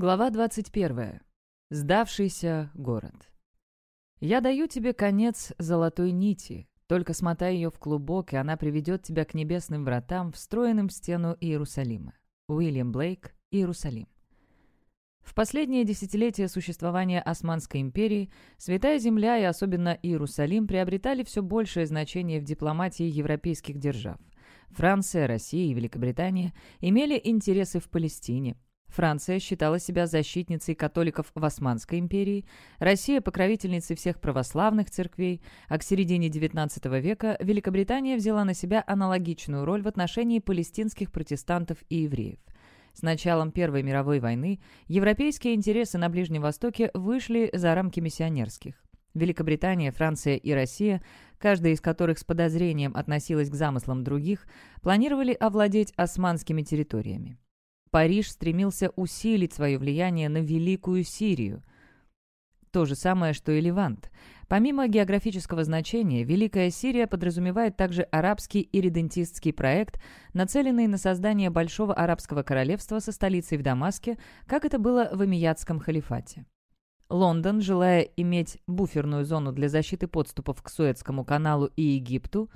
Глава 21. Сдавшийся город. «Я даю тебе конец золотой нити, только смотай ее в клубок, и она приведет тебя к небесным вратам, встроенным в стену Иерусалима». Уильям Блейк, Иерусалим. В последние десятилетия существования Османской империи Святая Земля и особенно Иерусалим приобретали все большее значение в дипломатии европейских держав. Франция, Россия и Великобритания имели интересы в Палестине – Франция считала себя защитницей католиков в Османской империи, Россия – покровительницей всех православных церквей, а к середине XIX века Великобритания взяла на себя аналогичную роль в отношении палестинских протестантов и евреев. С началом Первой мировой войны европейские интересы на Ближнем Востоке вышли за рамки миссионерских. Великобритания, Франция и Россия, каждая из которых с подозрением относилась к замыслам других, планировали овладеть османскими территориями. Париж стремился усилить свое влияние на Великую Сирию. То же самое, что и Левант. Помимо географического значения, Великая Сирия подразумевает также арабский иридентистский проект, нацеленный на создание Большого Арабского Королевства со столицей в Дамаске, как это было в Эмиятском халифате. Лондон, желая иметь буферную зону для защиты подступов к Суэцкому каналу и Египту,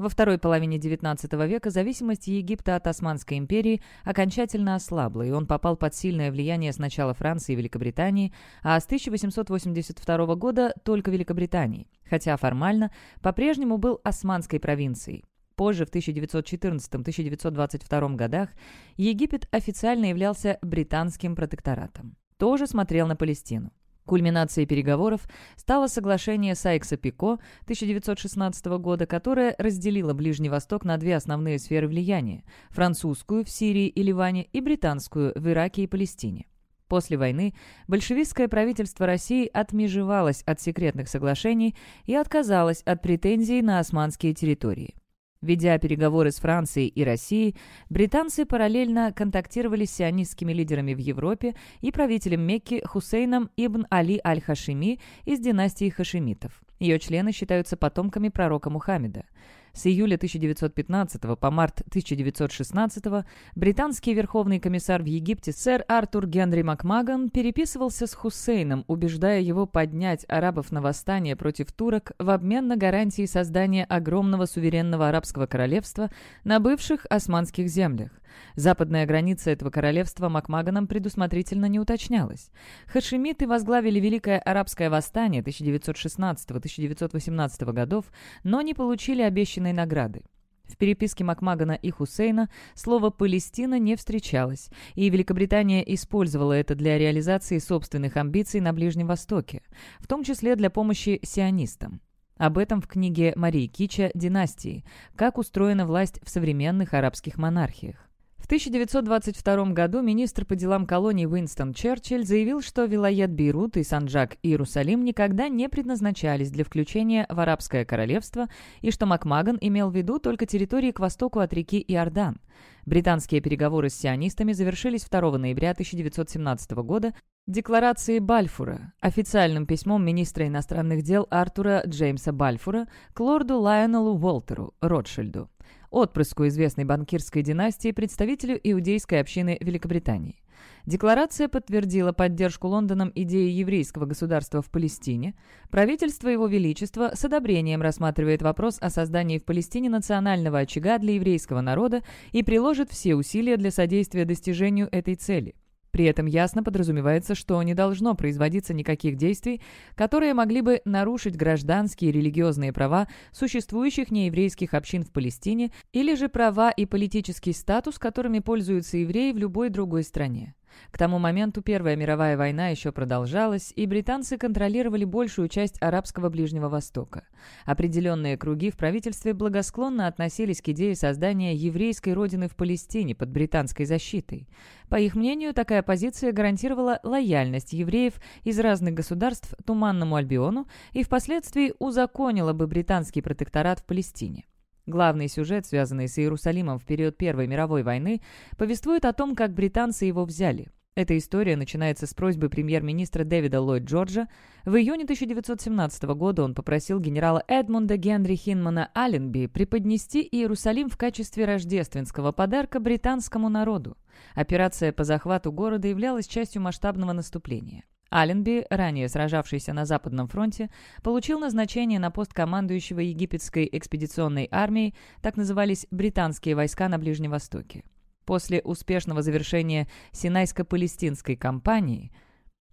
во второй половине XIX века зависимость Египта от Османской империи окончательно ослабла, и он попал под сильное влияние сначала Франции и Великобритании, а с 1882 года только Великобритании, хотя формально по-прежнему был османской провинцией. Позже, в 1914-1922 годах, Египет официально являлся британским протекторатом. Тоже смотрел на Палестину. Кульминацией переговоров стало соглашение Сайкса-Пико 1916 года, которое разделило Ближний Восток на две основные сферы влияния – французскую в Сирии и Ливане и британскую в Ираке и Палестине. После войны большевистское правительство России отмежевалось от секретных соглашений и отказалось от претензий на османские территории. Ведя переговоры с Францией и Россией, британцы параллельно контактировали с сионистскими лидерами в Европе и правителем Мекки Хусейном ибн Али аль-Хашими из династии хашимитов. Ее члены считаются потомками пророка Мухаммеда. С июля 1915 по март 1916 британский верховный комиссар в Египте сэр Артур Генри Макмаган переписывался с Хусейном, убеждая его поднять арабов на восстание против турок в обмен на гарантии создания огромного суверенного арабского королевства на бывших османских землях. Западная граница этого королевства Макмаганом предусмотрительно не уточнялась. Хашимиты возглавили Великое арабское восстание 1916-1918 годов, но не получили обещанной награды. В переписке Макмагана и Хусейна слово «Палестина» не встречалось, и Великобритания использовала это для реализации собственных амбиций на Ближнем Востоке, в том числе для помощи сионистам. Об этом в книге Марии Кича «Династии. Как устроена власть в современных арабских монархиях». В 1922 году министр по делам колоний Уинстон Черчилль заявил, что Вилает Бейрут и Санджак Иерусалим никогда не предназначались для включения в Арабское королевство и что Макмаган имел в виду только территории к востоку от реки Иордан. Британские переговоры с сионистами завершились 2 ноября 1917 года декларацией Бальфура, официальным письмом министра иностранных дел Артура Джеймса Бальфура к лорду Лайонелу Уолтеру Ротшильду отпрыску известной банкирской династии, представителю иудейской общины Великобритании. Декларация подтвердила поддержку Лондоном идеи еврейского государства в Палестине. Правительство Его Величества с одобрением рассматривает вопрос о создании в Палестине национального очага для еврейского народа и приложит все усилия для содействия достижению этой цели. При этом ясно подразумевается, что не должно производиться никаких действий, которые могли бы нарушить гражданские и религиозные права существующих нееврейских общин в Палестине или же права и политический статус, которыми пользуются евреи в любой другой стране. К тому моменту Первая мировая война еще продолжалась, и британцы контролировали большую часть арабского Ближнего Востока. Определенные круги в правительстве благосклонно относились к идее создания еврейской родины в Палестине под британской защитой. По их мнению, такая позиция гарантировала лояльность евреев из разных государств Туманному Альбиону и впоследствии узаконила бы британский протекторат в Палестине. Главный сюжет, связанный с Иерусалимом в период Первой мировой войны, повествует о том, как британцы его взяли. Эта история начинается с просьбы премьер-министра Дэвида Ллойд Джорджа. В июне 1917 года он попросил генерала Эдмунда Генри Хинмана Алленби преподнести Иерусалим в качестве рождественского подарка британскому народу. Операция по захвату города являлась частью масштабного наступления. Алленби, ранее сражавшийся на Западном фронте, получил назначение на пост командующего египетской экспедиционной армией, так назывались британские войска на Ближнем Востоке. После успешного завершения Синайско-Палестинской кампании –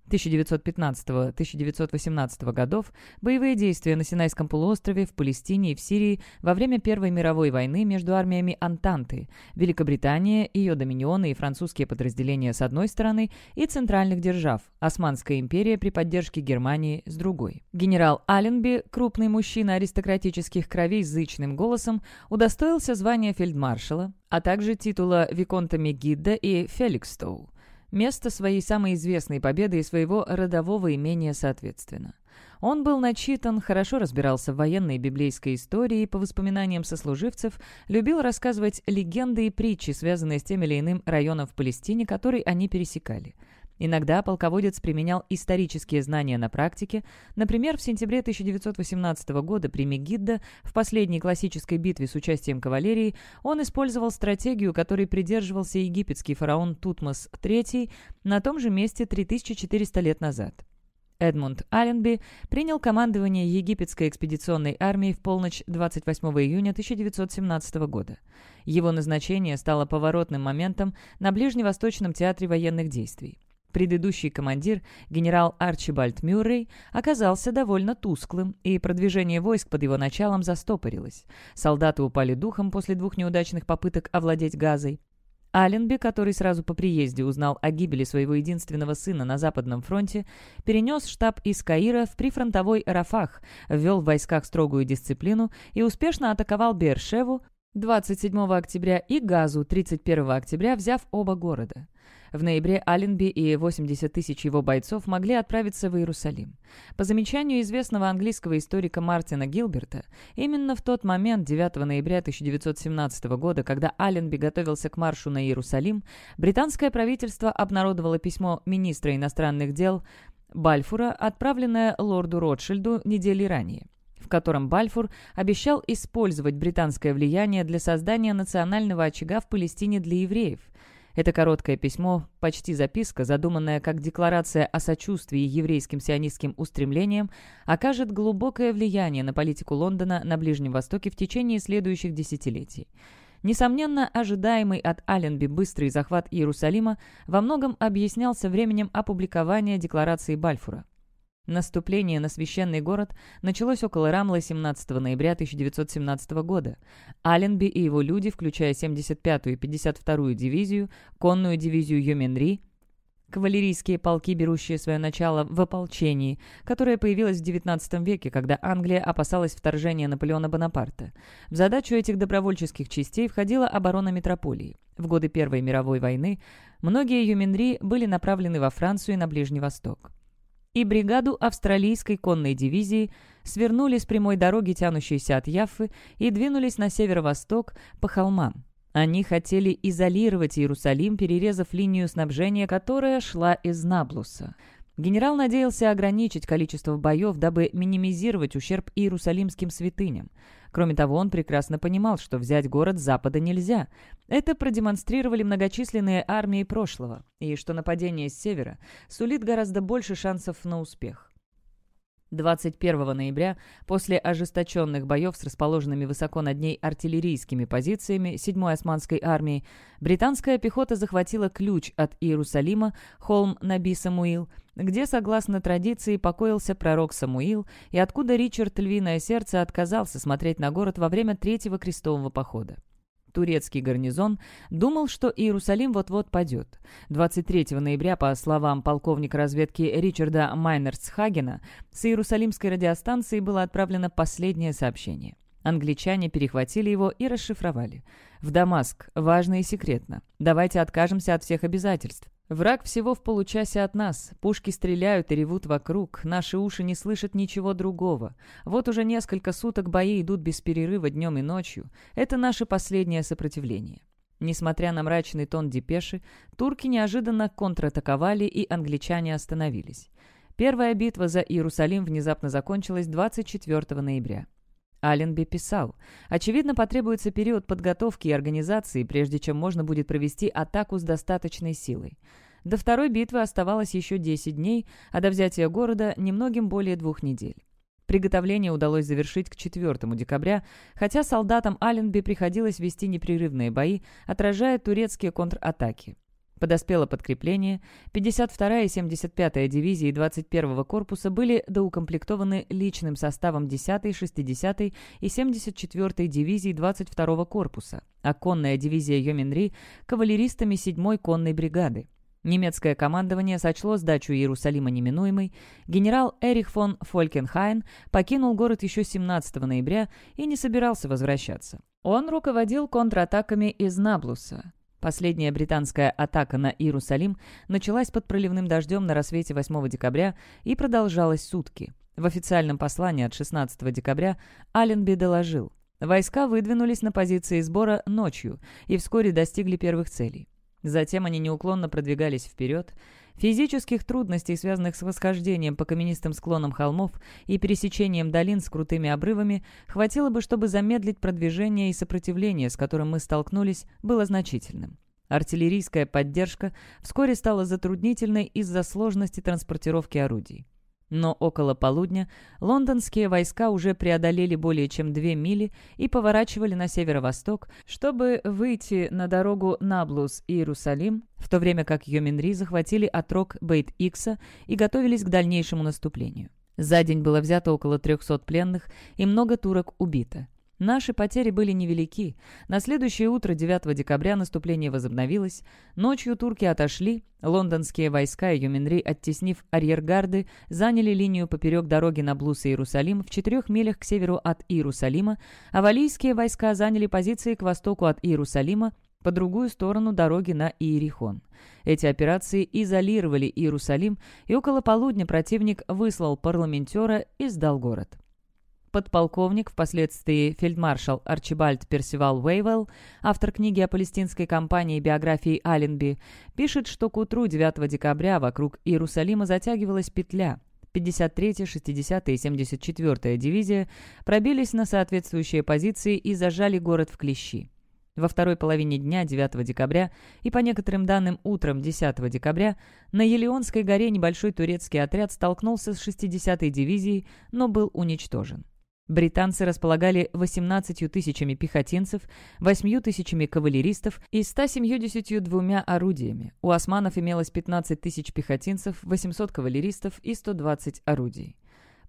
1915-1918 годов боевые действия на Синайском полуострове, в Палестине и в Сирии во время Первой мировой войны между армиями Антанты, Великобритания, ее доминионы и французские подразделения с одной стороны и центральных держав, Османская империя при поддержке Германии с другой. Генерал Алленби, крупный мужчина аристократических кровей с зычным голосом, удостоился звания фельдмаршала, а также титула Виконта Мегидда и Феликстоу место своей самой известной победы и своего родового имения соответственно. Он был начитан, хорошо разбирался в военной библейской истории и, по воспоминаниям сослуживцев, любил рассказывать легенды и притчи, связанные с тем или иным районом в Палестине, который они пересекали – Иногда полководец применял исторические знания на практике. Например, в сентябре 1918 года при Мегиддо в последней классической битве с участием кавалерии он использовал стратегию, которой придерживался египетский фараон Тутмос III на том же месте 3400 лет назад. Эдмунд Алленби принял командование египетской экспедиционной армии в полночь 28 июня 1917 года. Его назначение стало поворотным моментом на Ближневосточном театре военных действий. Предыдущий командир, генерал Арчибальд Мюррей, оказался довольно тусклым, и продвижение войск под его началом застопорилось. Солдаты упали духом после двух неудачных попыток овладеть Газой. Алленби, который сразу по приезде узнал о гибели своего единственного сына на Западном фронте, перенес штаб из Каира в прифронтовой Рафах, ввел в войсках строгую дисциплину и успешно атаковал Бершеву 27 октября и Газу 31 октября, взяв оба города. В ноябре Алленби и 80 тысяч его бойцов могли отправиться в Иерусалим. По замечанию известного английского историка Мартина Гилберта, именно в тот момент, 9 ноября 1917 года, когда Алленби готовился к маршу на Иерусалим, британское правительство обнародовало письмо министра иностранных дел Бальфура, отправленное лорду Ротшильду недели ранее в котором Бальфур обещал использовать британское влияние для создания национального очага в Палестине для евреев – это короткое письмо, почти записка, задуманная как декларация о сочувствии еврейским сионистским устремлениям, окажет глубокое влияние на политику Лондона на Ближнем Востоке в течение следующих десятилетий. Несомненно, ожидаемый от Алленби быстрый захват Иерусалима во многом объяснялся временем опубликования декларации Бальфура. Наступление на священный город началось около Рамла 17 ноября 1917 года. Алленби и его люди, включая 75-ю и 52-ю дивизию, конную дивизию Йоменри, кавалерийские полки, берущие свое начало в ополчении, которое появилось в XIX веке, когда Англия опасалась вторжения Наполеона Бонапарта. В задачу этих добровольческих частей входила оборона метрополии. В годы Первой мировой войны многие Юминри были направлены во Францию и на Ближний Восток и бригаду австралийской конной дивизии свернули с прямой дороги, тянущейся от Яффы, и двинулись на северо-восток по холмам. Они хотели изолировать Иерусалим, перерезав линию снабжения, которая шла из Наблуса. Генерал надеялся ограничить количество боев, дабы минимизировать ущерб иерусалимским святыням. Кроме того, он прекрасно понимал, что взять город с запада нельзя. Это продемонстрировали многочисленные армии прошлого, и что нападение с севера сулит гораздо больше шансов на успех. 21 ноября, после ожесточенных боев с расположенными высоко над ней артиллерийскими позициями 7-й османской армии, британская пехота захватила ключ от Иерусалима, холм Наби Самуил, где, согласно традиции, покоился пророк Самуил, и откуда Ричард Львиное Сердце отказался смотреть на город во время Третьего крестового похода турецкий гарнизон думал, что Иерусалим вот-вот падет. 23 ноября, по словам полковника разведки Ричарда Майнерсхагена, с Иерусалимской радиостанции было отправлено последнее сообщение. Англичане перехватили его и расшифровали. «В Дамаск. Важно и секретно. Давайте откажемся от всех обязательств. Враг всего в получасе от нас. Пушки стреляют и ревут вокруг. Наши уши не слышат ничего другого. Вот уже несколько суток бои идут без перерыва днем и ночью. Это наше последнее сопротивление. Несмотря на мрачный тон депеши, турки неожиданно контратаковали, и англичане остановились. Первая битва за Иерусалим внезапно закончилась 24 ноября. Алленби писал, «Очевидно, потребуется период подготовки и организации, прежде чем можно будет провести атаку с достаточной силой. До второй битвы оставалось еще 10 дней, а до взятия города немногим более двух недель. Приготовление удалось завершить к 4 декабря, хотя солдатам Алленби приходилось вести непрерывные бои, отражая турецкие контратаки. Подоспело подкрепление, 52-я и 75-я дивизии 21-го корпуса были доукомплектованы личным составом 10-й, 60-й и 74-й дивизий 22-го корпуса, а конная дивизия Йоминри – кавалеристами 7-й конной бригады. Немецкое командование сочло сдачу Иерусалима неминуемой. Генерал Эрих фон Фолькенхайн покинул город еще 17 ноября и не собирался возвращаться. Он руководил контратаками из Наблуса. Последняя британская атака на Иерусалим началась под проливным дождем на рассвете 8 декабря и продолжалась сутки. В официальном послании от 16 декабря Алленби доложил, войска выдвинулись на позиции сбора ночью и вскоре достигли первых целей. Затем они неуклонно продвигались вперед. Физических трудностей, связанных с восхождением по каменистым склонам холмов и пересечением долин с крутыми обрывами, хватило бы, чтобы замедлить продвижение и сопротивление, с которым мы столкнулись, было значительным. Артиллерийская поддержка вскоре стала затруднительной из-за сложности транспортировки орудий. Но около полудня лондонские войска уже преодолели более чем две мили и поворачивали на северо-восток, чтобы выйти на дорогу Наблус-Иерусалим, в то время как Йоминри захватили отрок Бейт-Икса и готовились к дальнейшему наступлению. За день было взято около 300 пленных и много турок убито. Наши потери были невелики. На следующее утро, 9 декабря, наступление возобновилось. Ночью турки отошли. Лондонские войска и Юминри, оттеснив арьергарды, заняли линию поперек дороги на Блус и Иерусалим в четырех милях к северу от Иерусалима, а валийские войска заняли позиции к востоку от Иерусалима, по другую сторону дороги на Иерихон. Эти операции изолировали Иерусалим, и около полудня противник выслал парламентера и сдал город подполковник, впоследствии фельдмаршал Арчибальд Персивал Уэйвелл, автор книги о палестинской кампании биографии Алленби, пишет, что к утру 9 декабря вокруг Иерусалима затягивалась петля. 53-я, 60-я и 74-я дивизия пробились на соответствующие позиции и зажали город в клещи. Во второй половине дня 9 декабря и, по некоторым данным, утром 10 декабря на Елеонской горе небольшой турецкий отряд столкнулся с 60-й дивизией, но был уничтожен. Британцы располагали 18 тысячами пехотинцев, 8 тысячами кавалеристов и 172 орудиями. У османов имелось 15 тысяч пехотинцев, 800 кавалеристов и 120 орудий.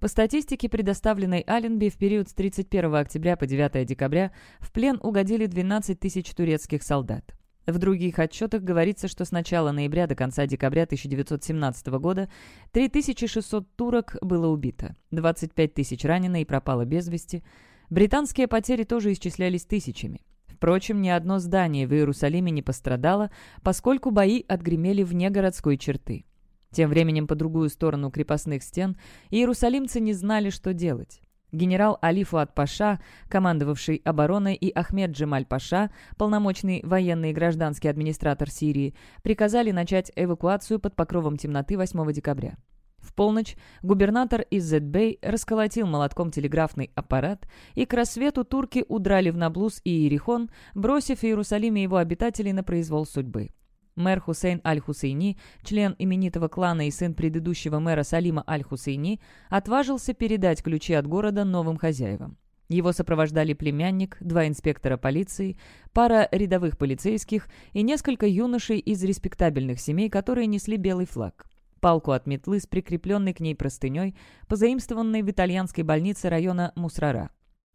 По статистике, предоставленной Алленби в период с 31 октября по 9 декабря, в плен угодили 12 тысяч турецких солдат. В других отчетах говорится, что с начала ноября до конца декабря 1917 года 3600 турок было убито, 25 тысяч ранено и пропало без вести. Британские потери тоже исчислялись тысячами. Впрочем, ни одно здание в Иерусалиме не пострадало, поскольку бои отгремели вне городской черты. Тем временем по другую сторону крепостных стен иерусалимцы не знали, что делать. Генерал Али Паша, командовавший обороной, и Ахмед Джемаль Паша, полномочный военный и гражданский администратор Сирии, приказали начать эвакуацию под покровом темноты 8 декабря. В полночь губернатор Иззет-Бей расколотил молотком телеграфный аппарат, и к рассвету турки удрали в Наблус и Иерихон, бросив в Иерусалиме его обитателей на произвол судьбы. Мэр Хусейн Аль-Хусейни, член именитого клана и сын предыдущего мэра Салима Аль-Хусейни, отважился передать ключи от города новым хозяевам. Его сопровождали племянник, два инспектора полиции, пара рядовых полицейских и несколько юношей из респектабельных семей, которые несли белый флаг. Палку от метлы с прикрепленной к ней простыней, позаимствованной в итальянской больнице района Мусрара.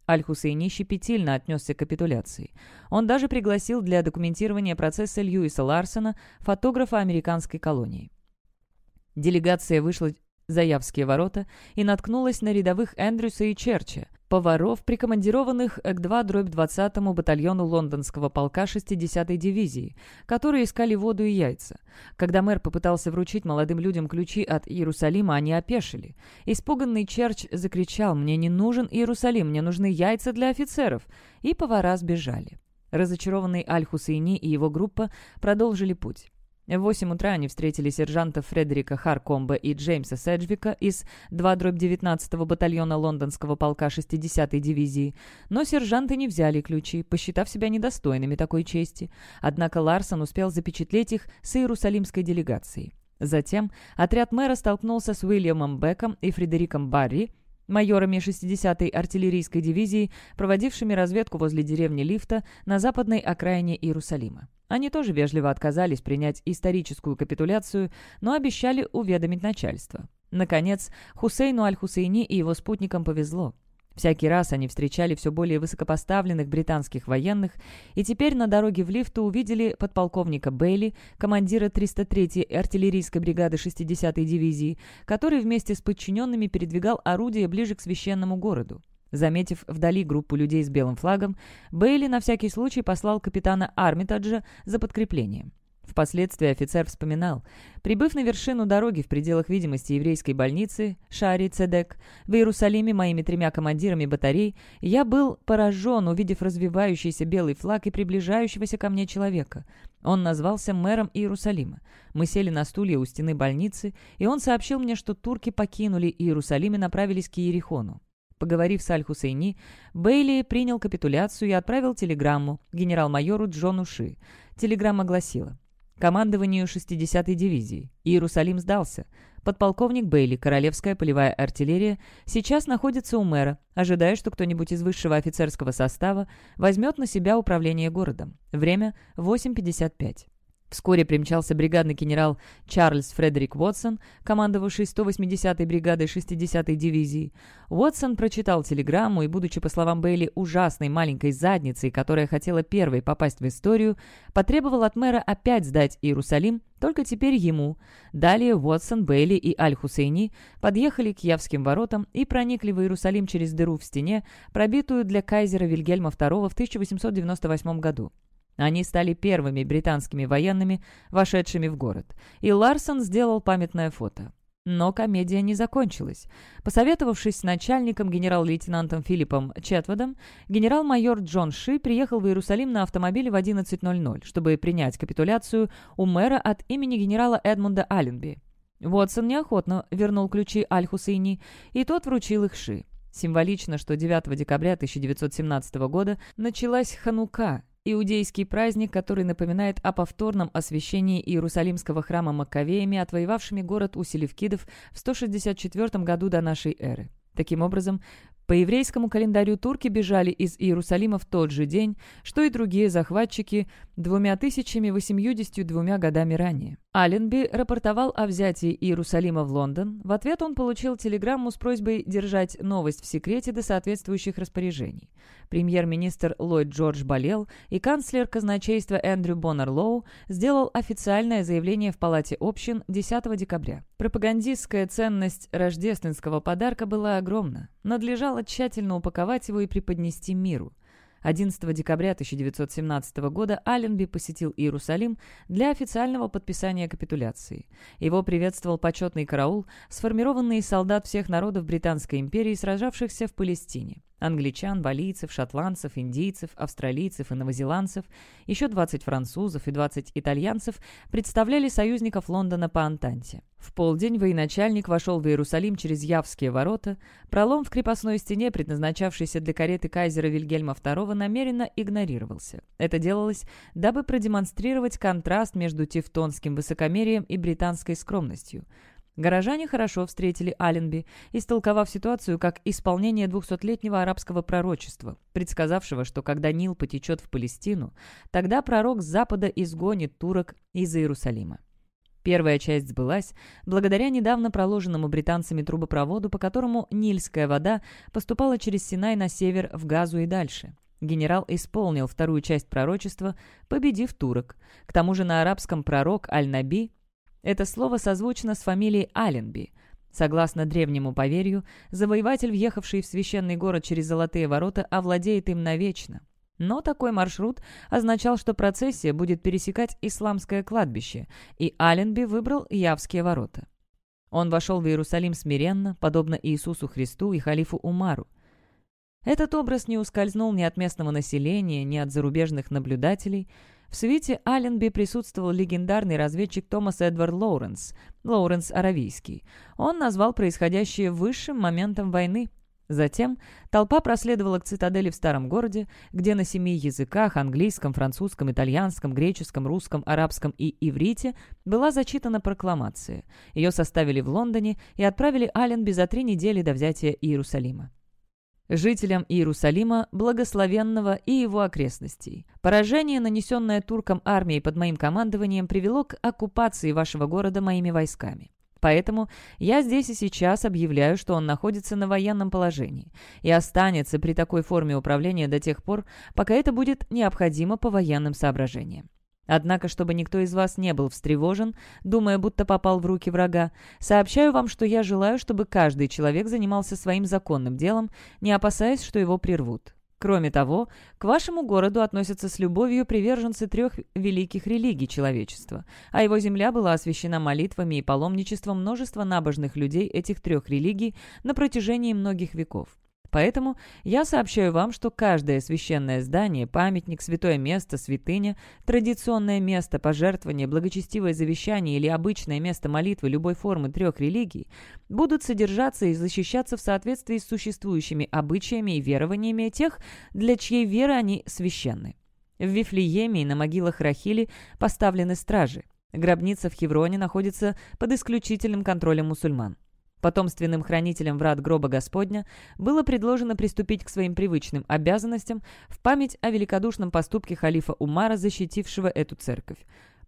Аль-Хусейни щепетильно отнесся к капитуляции. Он даже пригласил для документирования процесса Льюиса Ларсона, фотографа американской колонии. Делегация вышла за Явские ворота и наткнулась на рядовых Эндрюса и Черча, поваров, прикомандированных к 2-20-му батальону лондонского полка 60-й дивизии, которые искали воду и яйца. Когда мэр попытался вручить молодым людям ключи от Иерусалима, они опешили. Испуганный Черч закричал «Мне не нужен Иерусалим, мне нужны яйца для офицеров!» и повара сбежали. Разочарованный Аль-Хусейни и его группа продолжили путь. В 8 утра они встретили сержанта Фредерика Харкомба и Джеймса Седжвика из 2-19-го батальона лондонского полка 60-й дивизии, но сержанты не взяли ключи, посчитав себя недостойными такой чести. Однако Ларсон успел запечатлеть их с иерусалимской делегацией. Затем отряд мэра столкнулся с Уильямом Беком и Фредериком Барри, майорами 60-й артиллерийской дивизии, проводившими разведку возле деревни Лифта на западной окраине Иерусалима. Они тоже вежливо отказались принять историческую капитуляцию, но обещали уведомить начальство. Наконец, Хусейну Аль-Хусейни и его спутникам повезло. Всякий раз они встречали все более высокопоставленных британских военных, и теперь на дороге в лифту увидели подполковника Бейли, командира 303-й артиллерийской бригады 60-й дивизии, который вместе с подчиненными передвигал орудия ближе к священному городу. Заметив вдали группу людей с белым флагом, Бейли на всякий случай послал капитана Армитаджа за подкреплением. Впоследствии офицер вспоминал, прибыв на вершину дороги в пределах видимости еврейской больницы Шари Цедек в Иерусалиме моими тремя командирами батарей, я был поражен, увидев развивающийся белый флаг и приближающегося ко мне человека. Он назвался мэром Иерусалима. Мы сели на стулья у стены больницы, и он сообщил мне, что турки покинули Иерусалим и направились к Иерихону. Поговорив с Аль-Хусейни, Бейли принял капитуляцию и отправил телеграмму генерал-майору Джону Ши. Телеграмма гласила «Командованию 60-й дивизии. Иерусалим сдался. Подполковник Бейли, Королевская полевая артиллерия, сейчас находится у мэра, ожидая, что кто-нибудь из высшего офицерского состава возьмет на себя управление городом. Время 8.55. Вскоре примчался бригадный генерал Чарльз Фредерик Уотсон, командовавший 180-й бригадой 60-й дивизии. Уотсон прочитал телеграмму и, будучи, по словам Бейли, ужасной маленькой задницей, которая хотела первой попасть в историю, потребовал от мэра опять сдать Иерусалим, только теперь ему. Далее Уотсон, Бейли и Аль-Хусейни подъехали к Явским воротам и проникли в Иерусалим через дыру в стене, пробитую для кайзера Вильгельма II в 1898 году. Они стали первыми британскими военными, вошедшими в город, и Ларсон сделал памятное фото. Но комедия не закончилась. Посоветовавшись с начальником генерал-лейтенантом Филиппом Четводом, генерал-майор Джон Ши приехал в Иерусалим на автомобиле в 11.00, чтобы принять капитуляцию у мэра от имени генерала Эдмунда Алленби. Вотсон неохотно вернул ключи Аль-Хусейни, и тот вручил их Ши. Символично, что 9 декабря 1917 года началась Ханука, иудейский праздник, который напоминает о повторном освящении Иерусалимского храма Маккавеями, отвоевавшими город у Селевкидов в 164 году до нашей эры. Таким образом, по еврейскому календарю турки бежали из Иерусалима в тот же день, что и другие захватчики двумя тысячами восемьюдесятью двумя годами ранее. Алленби рапортовал о взятии Иерусалима в Лондон. В ответ он получил телеграмму с просьбой держать новость в секрете до соответствующих распоряжений. Премьер-министр Ллойд Джордж болел, и канцлер казначейства Эндрю Боннер Лоу сделал официальное заявление в Палате общин 10 декабря. Пропагандистская ценность рождественского подарка была огромна. Надлежало тщательно упаковать его и преподнести миру. 11 декабря 1917 года Алленби посетил Иерусалим для официального подписания капитуляции. Его приветствовал почетный караул, сформированный из солдат всех народов Британской империи, сражавшихся в Палестине англичан, валийцев, шотландцев, индийцев, австралийцев и новозеландцев, еще 20 французов и 20 итальянцев представляли союзников Лондона по Антанте. В полдень военачальник вошел в Иерусалим через Явские ворота. Пролом в крепостной стене, предназначавшийся для кареты кайзера Вильгельма II, намеренно игнорировался. Это делалось, дабы продемонстрировать контраст между тевтонским высокомерием и британской скромностью – Горожане хорошо встретили Аленби, истолковав ситуацию как исполнение двухсотлетнего арабского пророчества, предсказавшего, что когда Нил потечет в Палестину, тогда пророк с запада изгонит турок из Иерусалима. Первая часть сбылась благодаря недавно проложенному британцами трубопроводу, по которому нильская вода поступала через Синай на север, в Газу и дальше. Генерал исполнил вторую часть пророчества, победив турок. К тому же на арабском пророк Аль-Наби это слово созвучно с фамилией Аленби. Согласно древнему поверью, завоеватель, въехавший в священный город через Золотые ворота, овладеет им навечно. Но такой маршрут означал, что процессия будет пересекать исламское кладбище, и Аленби выбрал Явские ворота. Он вошел в Иерусалим смиренно, подобно Иисусу Христу и халифу Умару. Этот образ не ускользнул ни от местного населения, ни от зарубежных наблюдателей. В свете Алленби присутствовал легендарный разведчик Томас Эдвард Лоуренс, Лоуренс Аравийский. Он назвал происходящее высшим моментом войны. Затем толпа проследовала к цитадели в старом городе, где на семи языках – английском, французском, итальянском, греческом, русском, арабском и иврите – была зачитана прокламация. Ее составили в Лондоне и отправили Алленби за три недели до взятия Иерусалима жителям Иерусалима, благословенного и его окрестностей. Поражение, нанесенное туркам армией под моим командованием, привело к оккупации вашего города моими войсками. Поэтому я здесь и сейчас объявляю, что он находится на военном положении и останется при такой форме управления до тех пор, пока это будет необходимо по военным соображениям. Однако, чтобы никто из вас не был встревожен, думая, будто попал в руки врага, сообщаю вам, что я желаю, чтобы каждый человек занимался своим законным делом, не опасаясь, что его прервут. Кроме того, к вашему городу относятся с любовью приверженцы трех великих религий человечества, а его земля была освящена молитвами и паломничеством множества набожных людей этих трех религий на протяжении многих веков. Поэтому я сообщаю вам, что каждое священное здание, памятник, святое место, святыня, традиционное место, пожертвование, благочестивое завещание или обычное место молитвы любой формы трех религий будут содержаться и защищаться в соответствии с существующими обычаями и верованиями тех, для чьей веры они священны. В Вифлееме и на могилах Рахили поставлены стражи. Гробница в Хевроне находится под исключительным контролем мусульман. Потомственным хранителям врат гроба Господня было предложено приступить к своим привычным обязанностям в память о великодушном поступке халифа Умара, защитившего эту церковь.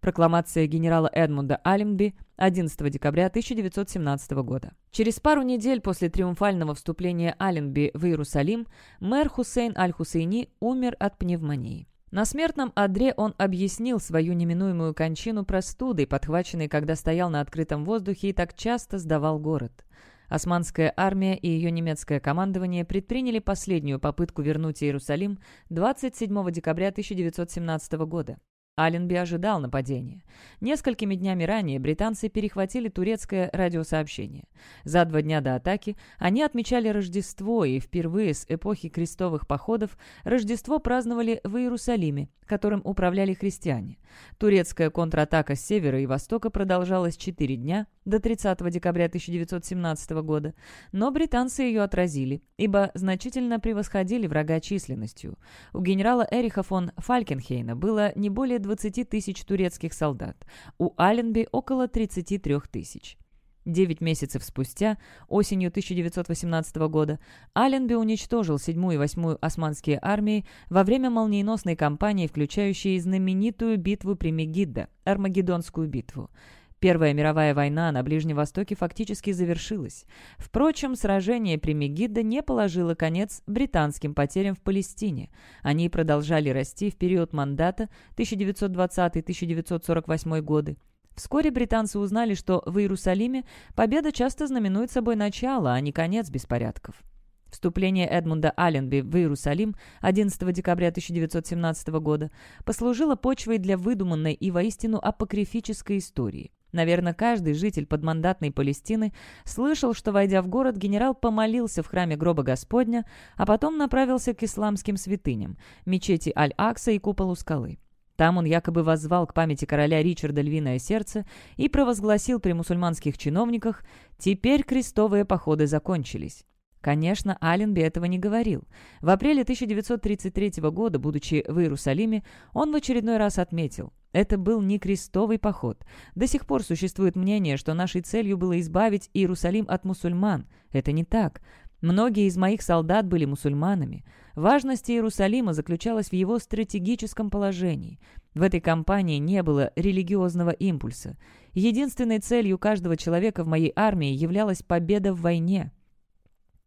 Прокламация генерала Эдмунда Алленби 11 декабря 1917 года. Через пару недель после триумфального вступления Алленби в Иерусалим мэр Хусейн Аль-Хусейни умер от пневмонии. На смертном одре он объяснил свою неминуемую кончину простудой, подхваченной, когда стоял на открытом воздухе и так часто сдавал город. Османская армия и ее немецкое командование предприняли последнюю попытку вернуть Иерусалим 27 декабря 1917 года. Аленби ожидал нападения. Несколькими днями ранее британцы перехватили турецкое радиосообщение. За два дня до атаки они отмечали Рождество, и впервые с эпохи крестовых походов Рождество праздновали в Иерусалиме, которым управляли христиане. Турецкая контратака с севера и востока продолжалась четыре дня, до 30 декабря 1917 года, но британцы ее отразили, ибо значительно превосходили врага численностью. У генерала Эриха фон Фалькенхейна было не более 20 тысяч турецких солдат, у Аленби около 33 тысяч. Девять месяцев спустя, осенью 1918 года, Аленби уничтожил 7-ю и 8-ю османские армии во время молниеносной кампании, включающей знаменитую битву при Мегиддо, Армагеддонскую битву. Первая мировая война на Ближнем Востоке фактически завершилась. Впрочем, сражение при Мегиддо не положило конец британским потерям в Палестине. Они продолжали расти в период мандата 1920-1948 годы. Вскоре британцы узнали, что в Иерусалиме победа часто знаменует собой начало, а не конец беспорядков. Вступление Эдмунда Алленби в Иерусалим 11 декабря 1917 года послужило почвой для выдуманной и воистину апокрифической истории. Наверное, каждый житель подмандатной Палестины слышал, что, войдя в город, генерал помолился в храме гроба Господня, а потом направился к исламским святыням, мечети Аль-Акса и куполу скалы. Там он якобы воззвал к памяти короля Ричарда Львиное Сердце и провозгласил при мусульманских чиновниках «Теперь крестовые походы закончились». Конечно, Аленби этого не говорил. В апреле 1933 года, будучи в Иерусалиме, он в очередной раз отметил, это был не крестовый поход. До сих пор существует мнение, что нашей целью было избавить Иерусалим от мусульман. Это не так. Многие из моих солдат были мусульманами. Важность Иерусалима заключалась в его стратегическом положении. В этой кампании не было религиозного импульса. Единственной целью каждого человека в моей армии являлась победа в войне.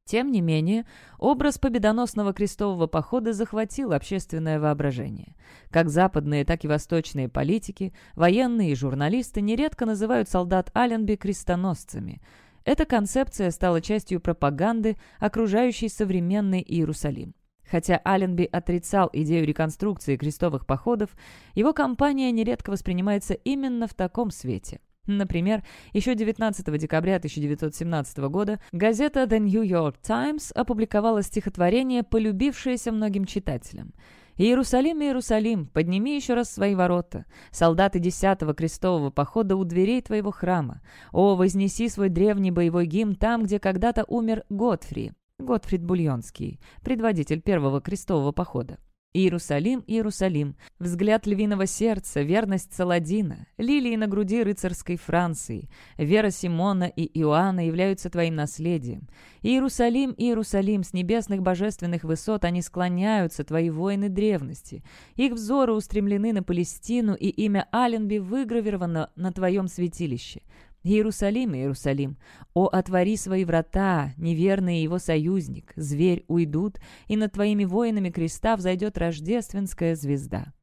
Тем не менее, образ победоносного крестового похода захватил общественное воображение. Как западные, так и восточные политики, военные и журналисты нередко называют солдат Аленби крестоносцами. Эта концепция стала частью пропаганды, окружающей современный Иерусалим. Хотя Аленби отрицал идею реконструкции крестовых походов, его кампания нередко воспринимается именно в таком свете. Например, еще 19 декабря 1917 года газета The New York Times опубликовала стихотворение, полюбившееся многим читателям. «Иерусалим, Иерусалим, подними еще раз свои ворота. Солдаты десятого крестового похода у дверей твоего храма. О, вознеси свой древний боевой гимн там, где когда-то умер Готфри». Готфрид Бульонский, предводитель первого крестового похода. Иерусалим, Иерусалим, взгляд львиного сердца, верность Саладина, лилии на груди рыцарской Франции, вера Симона и Иоанна являются твоим наследием. Иерусалим, Иерусалим, с небесных божественных высот они склоняются, твои воины древности. Их взоры устремлены на Палестину, и имя Аленби выгравировано на твоем святилище. Иерусалим, Иерусалим, о, отвори свои врата, неверный его союзник, зверь уйдут, и над твоими воинами креста взойдет рождественская звезда».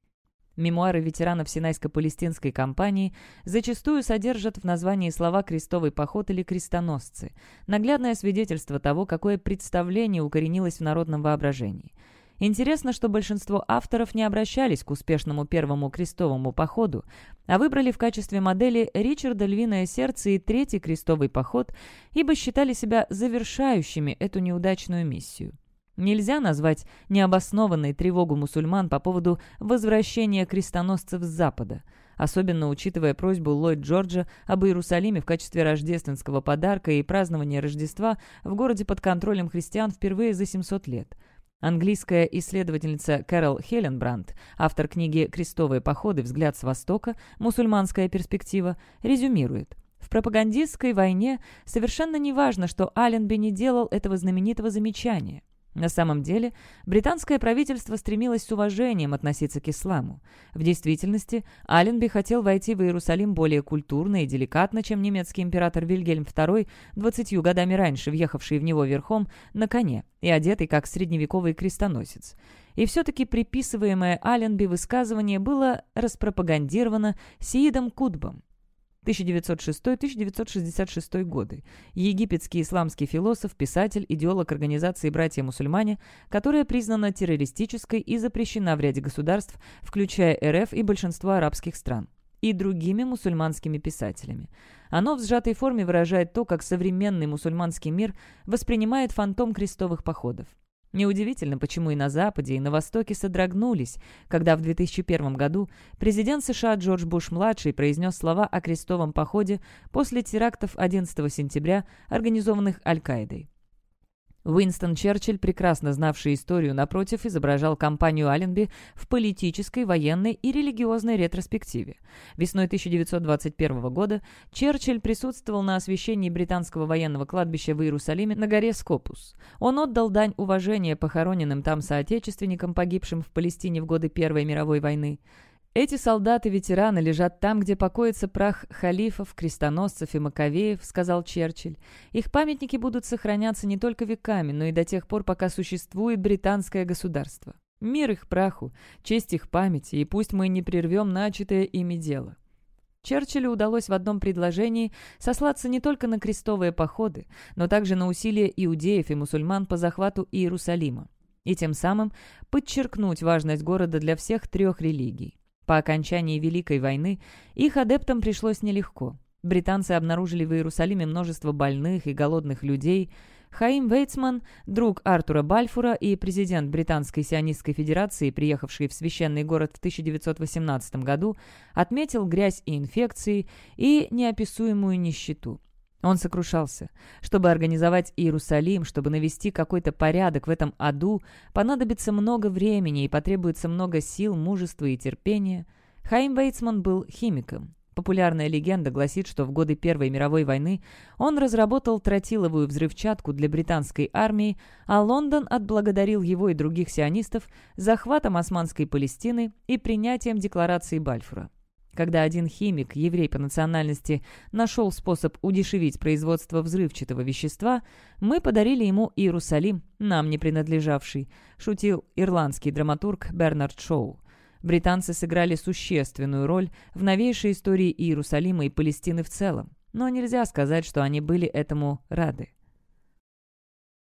Мемуары ветеранов Синайско-Палестинской кампании зачастую содержат в названии слова «крестовый поход» или «крестоносцы», наглядное свидетельство того, какое представление укоренилось в народном воображении – Интересно, что большинство авторов не обращались к успешному первому крестовому походу, а выбрали в качестве модели Ричарда «Львиное сердце» и Третий крестовый поход, ибо считали себя завершающими эту неудачную миссию. Нельзя назвать необоснованной тревогу мусульман по поводу возвращения крестоносцев с Запада, особенно учитывая просьбу Ллойд Джорджа об Иерусалиме в качестве рождественского подарка и празднования Рождества в городе под контролем христиан впервые за 700 лет – Английская исследовательница Кэрол Хеленбранд, автор книги «Крестовые походы. Взгляд с Востока. Мусульманская перспектива», резюмирует. В пропагандистской войне совершенно не важно, что Алленби не делал этого знаменитого замечания – на самом деле, британское правительство стремилось с уважением относиться к исламу. В действительности, Аленби хотел войти в Иерусалим более культурно и деликатно, чем немецкий император Вильгельм II, 20 годами раньше въехавший в него верхом на коне и одетый как средневековый крестоносец. И все-таки приписываемое Аленби высказывание было распропагандировано Сиидом Кутбом, 1906-1966 годы. Египетский исламский философ, писатель, идеолог организации «Братья-мусульмане», которая признана террористической и запрещена в ряде государств, включая РФ и большинство арабских стран и другими мусульманскими писателями. Оно в сжатой форме выражает то, как современный мусульманский мир воспринимает фантом крестовых походов. Неудивительно, почему и на Западе, и на Востоке содрогнулись, когда в 2001 году президент США Джордж Буш-младший произнес слова о крестовом походе после терактов 11 сентября, организованных Аль-Каидой. Уинстон Черчилль, прекрасно знавший историю, напротив, изображал кампанию Алленби в политической, военной и религиозной ретроспективе. Весной 1921 года Черчилль присутствовал на освящении британского военного кладбища в Иерусалиме на горе Скопус. Он отдал дань уважения похороненным там соотечественникам, погибшим в Палестине в годы Первой мировой войны. Эти солдаты-ветераны лежат там, где покоится прах халифов, крестоносцев и маковеев, сказал Черчилль. Их памятники будут сохраняться не только веками, но и до тех пор, пока существует британское государство. Мир их праху, честь их памяти, и пусть мы не прервем начатое ими дело. Черчиллю удалось в одном предложении сослаться не только на крестовые походы, но также на усилия иудеев и мусульман по захвату Иерусалима, и тем самым подчеркнуть важность города для всех трех религий. По окончании Великой войны их адептам пришлось нелегко. Британцы обнаружили в Иерусалиме множество больных и голодных людей. Хаим Вейцман, друг Артура Бальфура и президент Британской сионистской федерации, приехавший в священный город в 1918 году, отметил грязь и инфекции и неописуемую нищету. Он сокрушался. Чтобы организовать Иерусалим, чтобы навести какой-то порядок в этом аду, понадобится много времени и потребуется много сил, мужества и терпения. Хайм Вейцман был химиком. Популярная легенда гласит, что в годы Первой мировой войны он разработал тротиловую взрывчатку для британской армии, а Лондон отблагодарил его и других сионистов захватом Османской Палестины и принятием декларации Бальфура. Когда один химик, еврей по национальности, нашел способ удешевить производство взрывчатого вещества, мы подарили ему Иерусалим, нам не принадлежавший, шутил ирландский драматург Бернард Шоу. Британцы сыграли существенную роль в новейшей истории Иерусалима и Палестины в целом, но нельзя сказать, что они были этому рады.